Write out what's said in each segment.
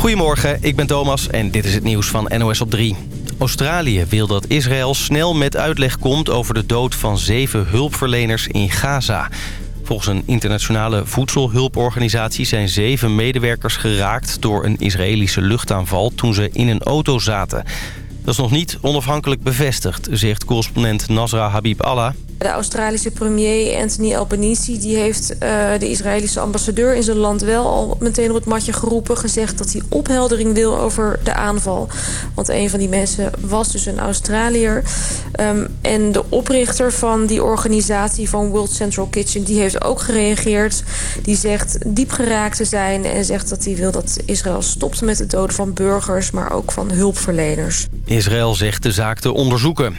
Goedemorgen, ik ben Thomas en dit is het nieuws van NOS op 3. Australië wil dat Israël snel met uitleg komt over de dood van zeven hulpverleners in Gaza. Volgens een internationale voedselhulporganisatie zijn zeven medewerkers geraakt door een Israëlische luchtaanval toen ze in een auto zaten. Dat is nog niet onafhankelijk bevestigd, zegt correspondent Nasra Habib Allah. De Australische premier Anthony Albanese die heeft uh, de Israëlische ambassadeur in zijn land wel al meteen op het matje geroepen. Gezegd dat hij opheldering wil over de aanval. Want een van die mensen was dus een Australiër. Um, en de oprichter van die organisatie van World Central Kitchen die heeft ook gereageerd. Die zegt diep geraakt te zijn en zegt dat hij wil dat Israël stopt met het doden van burgers. Maar ook van hulpverleners. Israël zegt de zaak te onderzoeken.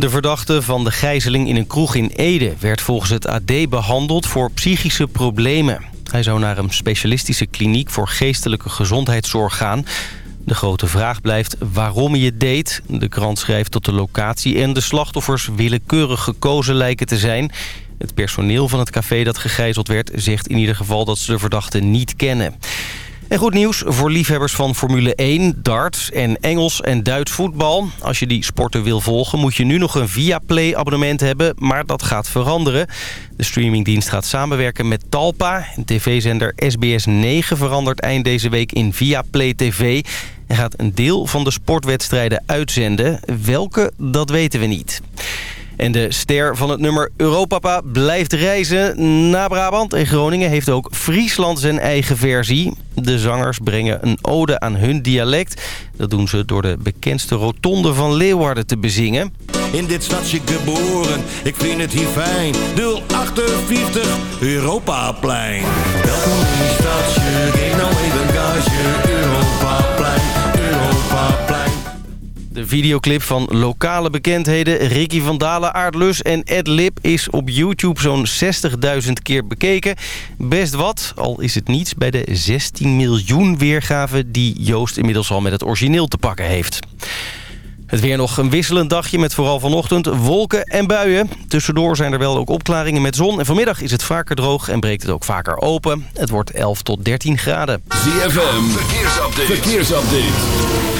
De verdachte van de gijzeling in een kroeg in Ede... werd volgens het AD behandeld voor psychische problemen. Hij zou naar een specialistische kliniek voor geestelijke gezondheidszorg gaan. De grote vraag blijft waarom hij het deed. De krant schrijft dat de locatie en de slachtoffers willekeurig gekozen lijken te zijn. Het personeel van het café dat gegijzeld werd... zegt in ieder geval dat ze de verdachte niet kennen. En goed nieuws voor liefhebbers van Formule 1, darts en Engels en Duits voetbal. Als je die sporten wil volgen moet je nu nog een Viaplay-abonnement hebben, maar dat gaat veranderen. De streamingdienst gaat samenwerken met Talpa. TV-zender SBS 9 verandert eind deze week in Viaplay TV... en gaat een deel van de sportwedstrijden uitzenden. Welke, dat weten we niet. En de ster van het nummer Europapa blijft reizen naar Brabant. En Groningen heeft ook Friesland zijn eigen versie. De zangers brengen een ode aan hun dialect. Dat doen ze door de bekendste rotonde van Leeuwarden te bezingen. In dit stadje geboren, ik vind het hier fijn. 048 Europaplein. Welkom in die stadje, geef nou even. Europaplein, Europaplein. De videoclip van lokale bekendheden Ricky van Dalen, Aardlus en Ed Lip is op YouTube zo'n 60.000 keer bekeken. Best wat, al is het niets bij de 16 miljoen weergaven die Joost inmiddels al met het origineel te pakken heeft. Het weer nog een wisselend dagje met vooral vanochtend wolken en buien. Tussendoor zijn er wel ook opklaringen met zon. En vanmiddag is het vaker droog en breekt het ook vaker open. Het wordt 11 tot 13 graden. ZFM, verkeersupdate. verkeersupdate.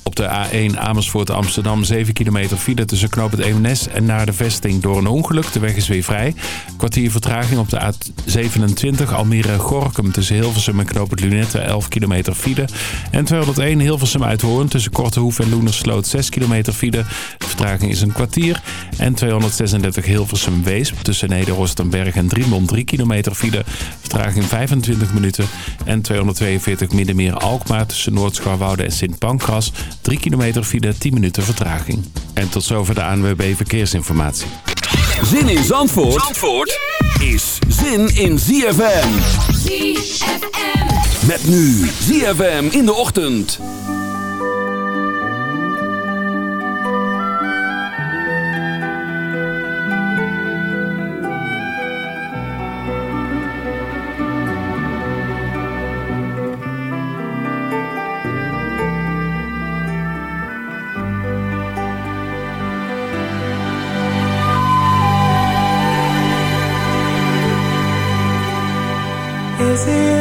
Op de A1 Amersfoort Amsterdam 7 kilometer file tussen knoop het Eemnes en naar de vesting door een ongeluk. De weg is weer vrij. Kwartier vertraging op de A27 Almere Gorkum tussen Hilversum en knoop het Lunette 11 kilometer file. En 201 Hilversum Uithoorn tussen Kortehoef en Loenersloot 6 kilometer file. Vertraging is een kwartier. En 236 Hilversum Weesp tussen Nederhorst en Berg en Driemond 3 kilometer file. Vertraging 25 minuten. En 242 Middenmeer Alkmaar tussen Noordschouwwoude en Sint Pancras 3 kilometer file, 10 minuten vertraging. En tot zover de ANWB Verkeersinformatie. Zin in Zandvoort, Zandvoort is zin in ZFM. ZFM. Met nu ZFM in de ochtend. Is it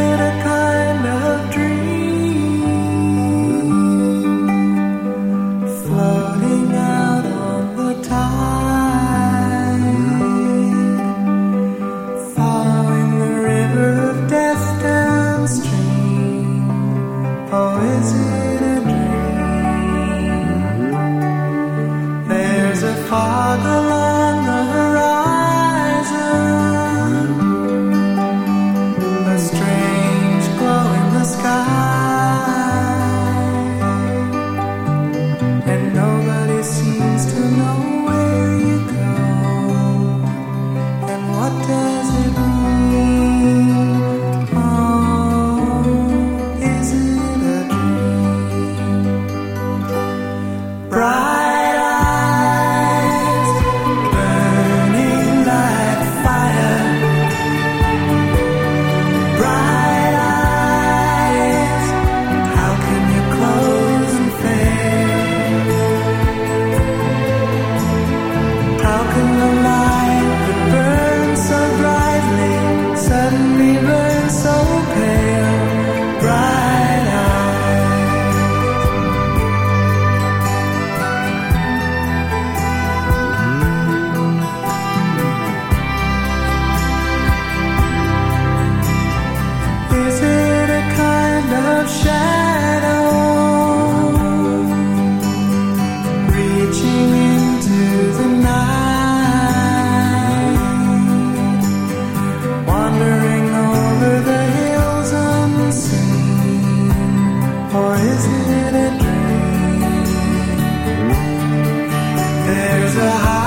There's a high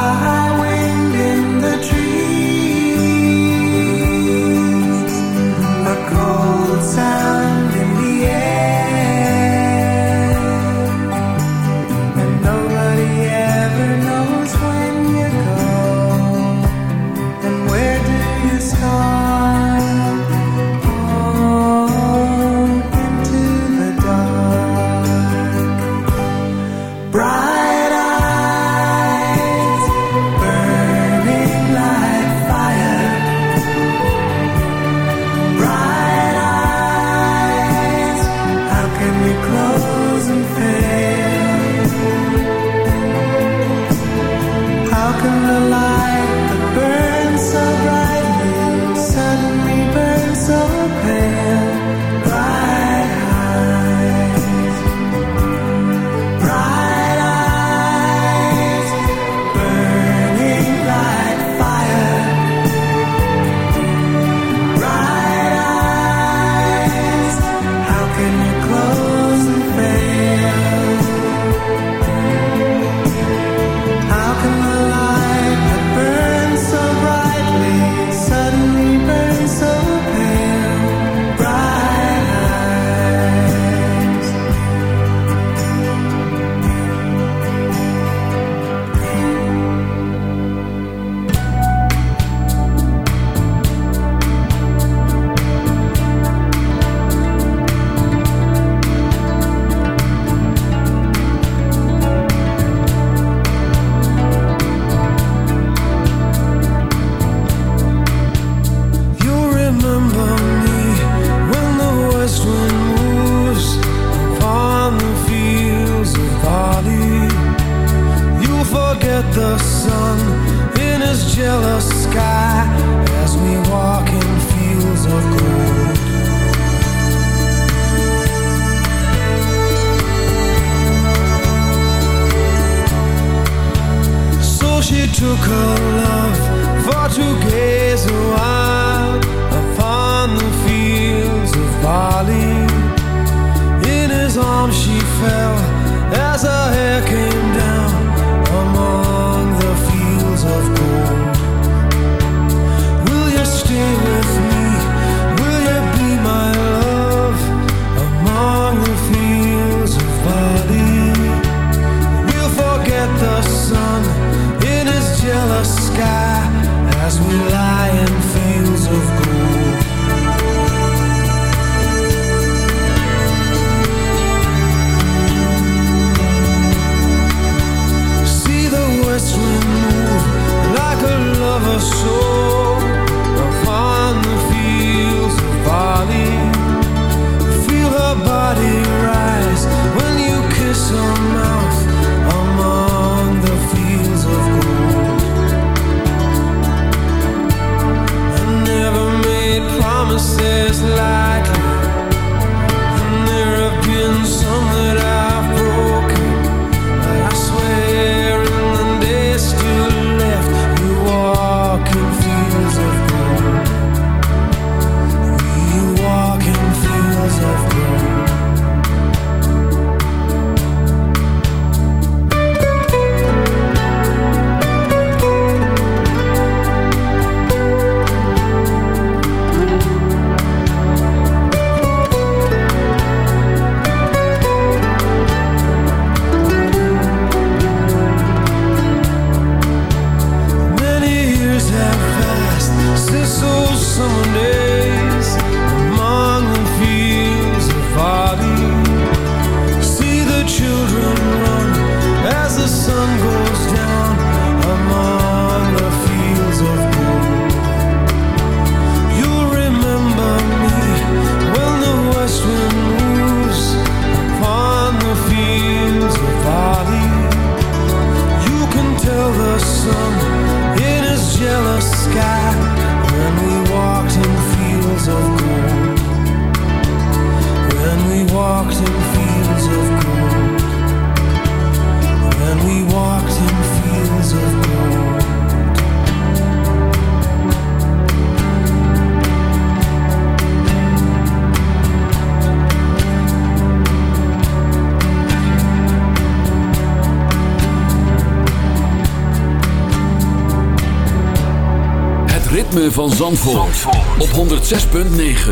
Zandvoort, Zandvoort. op 106.9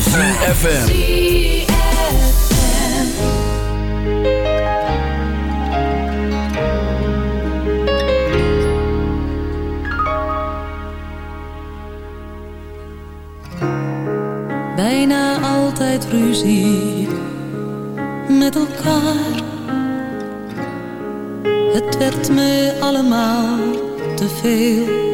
ZFM. Bijna altijd ruzie met elkaar Het werd me allemaal te veel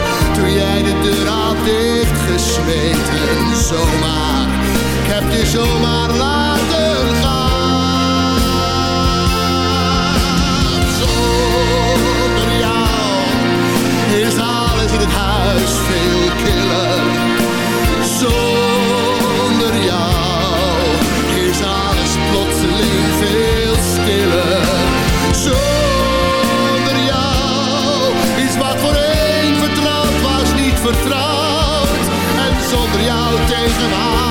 Zweten zomaar. Ik heb je zomaar laten gaan. Zonder jou is alles in het huis veel killer. Jou tegenaan is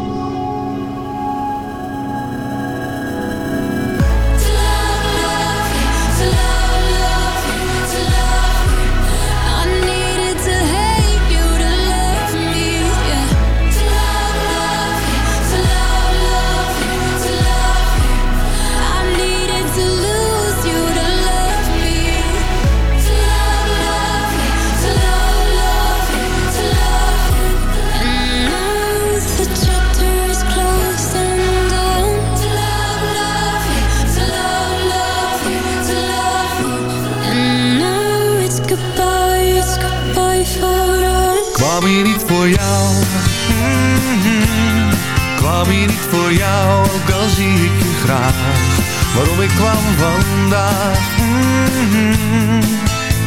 Waarom ik kwam vandaag Mhm.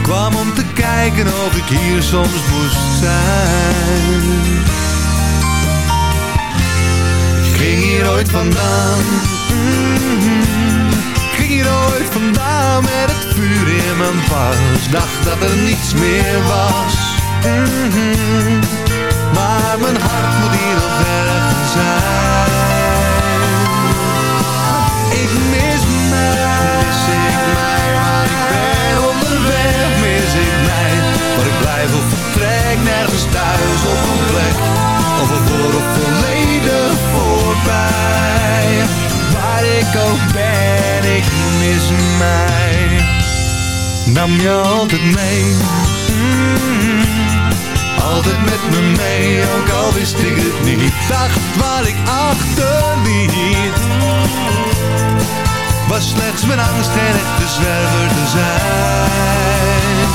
Kwam om te kijken of ik hier soms moest zijn Ik ging hier ooit vandaan. Ik ging hier ooit vandaan met het vuur in mijn pas Dacht dat er niets meer was Mhm. Maar mijn hart moet hier nog ergens zijn ik ook ben Ik mis mij Nam je altijd mee Mm. altijd met me mee, ook al wist ik het niet. Dacht wat ik achterliet, was slechts mijn angst geen echte zwerver te zijn.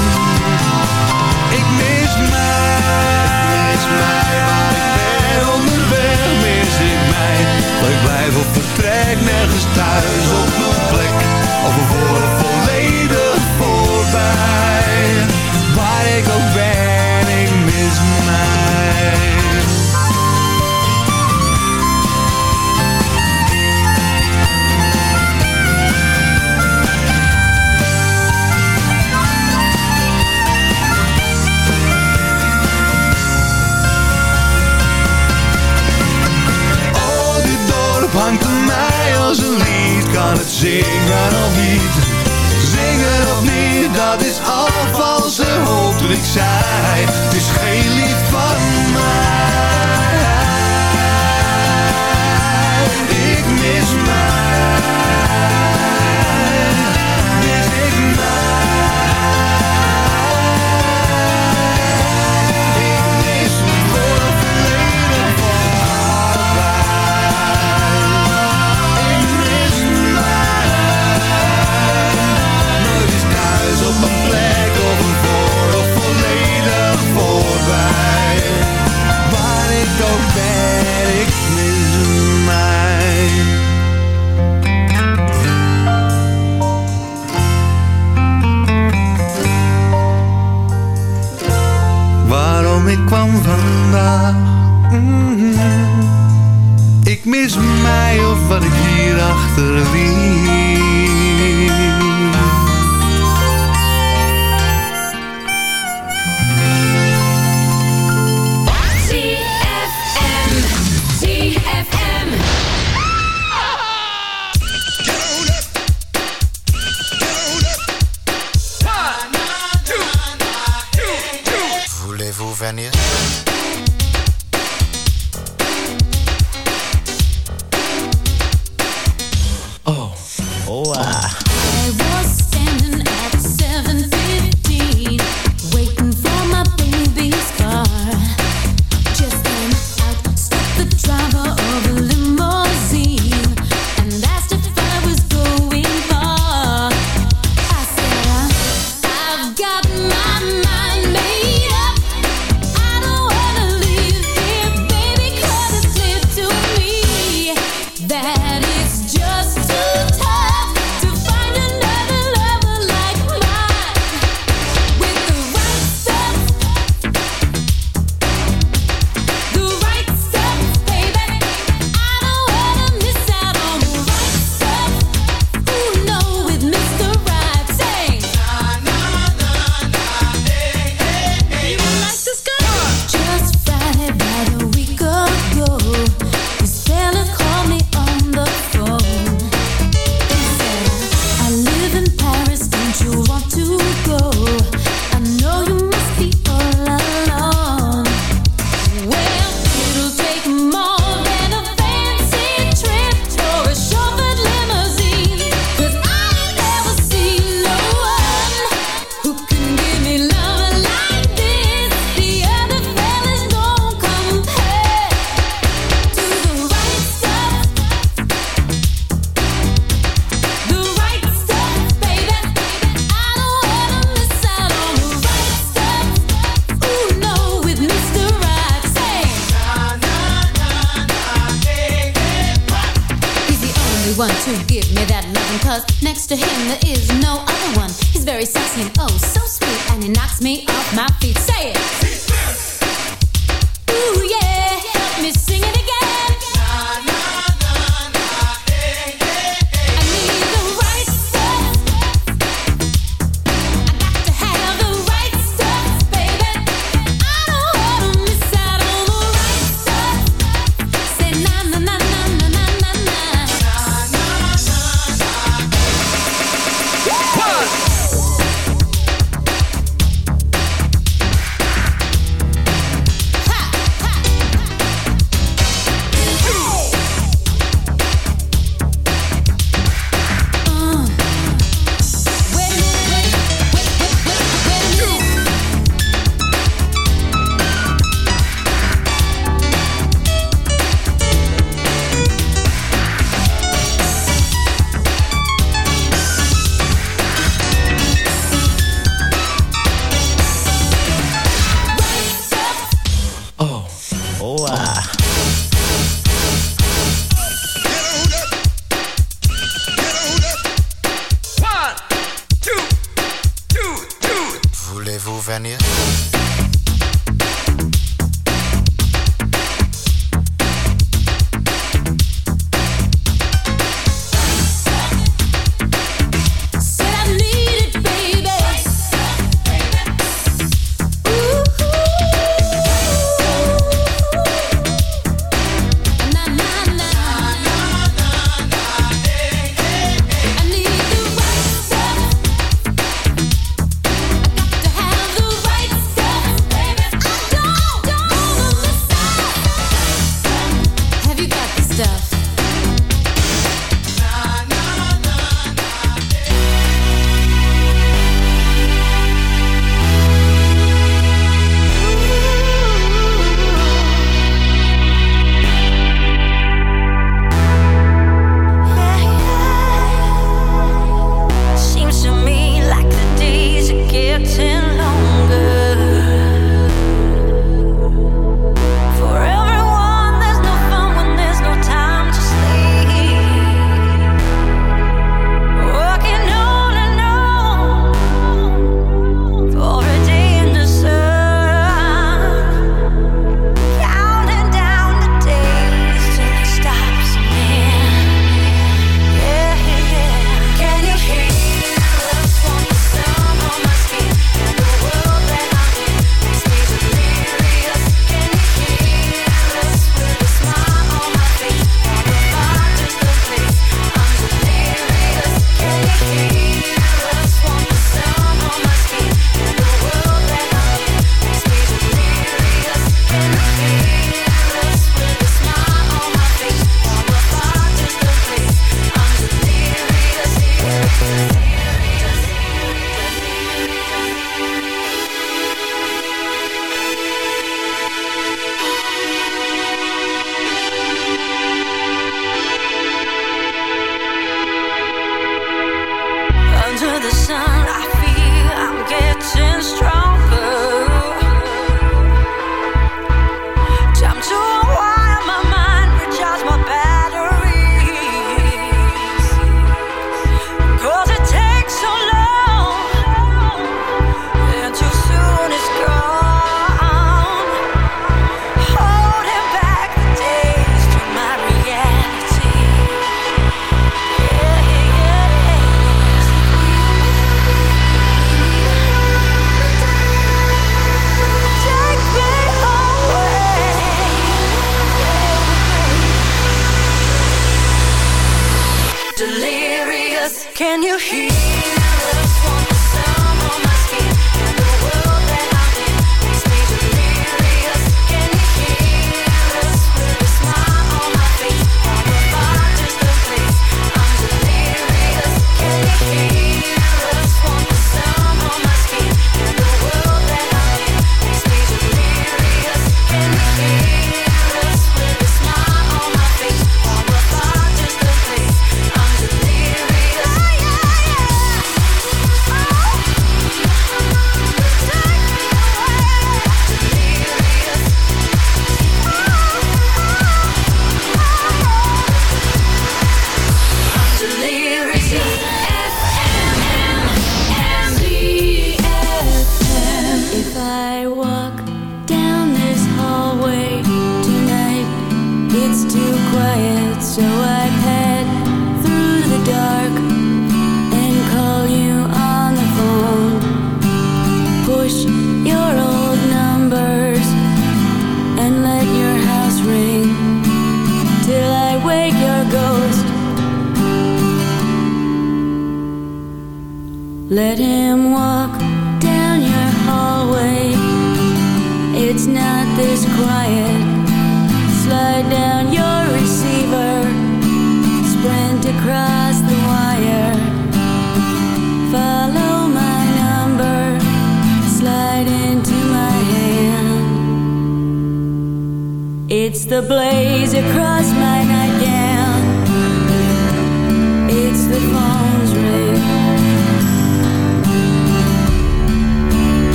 Ik mis mij, mis mij mij. Waar ik blijf of vertrek, nergens thuis op mijn plek. Of een voor volledig voorbij. Waar ik ook ben, ik mis mij. Hangt aan mij als een lied. Kan het zingen of niet? Zingen of niet, dat is al valse hoop. Toen ik zei, het is geen lied van mij.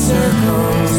Circles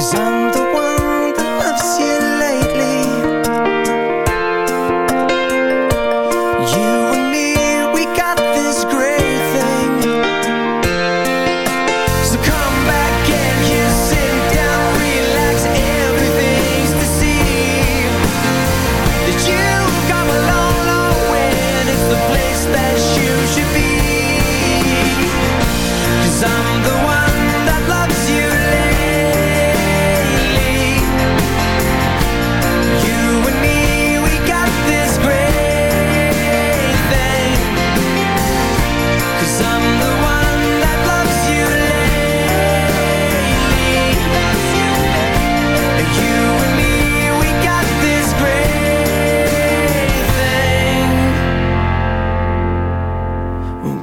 Cause I'm the one that loves you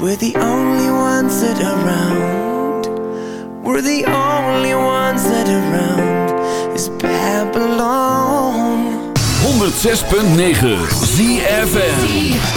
We're the only ones that around. We're the only ones that are around. Is Babylon. 106.9 ZFN.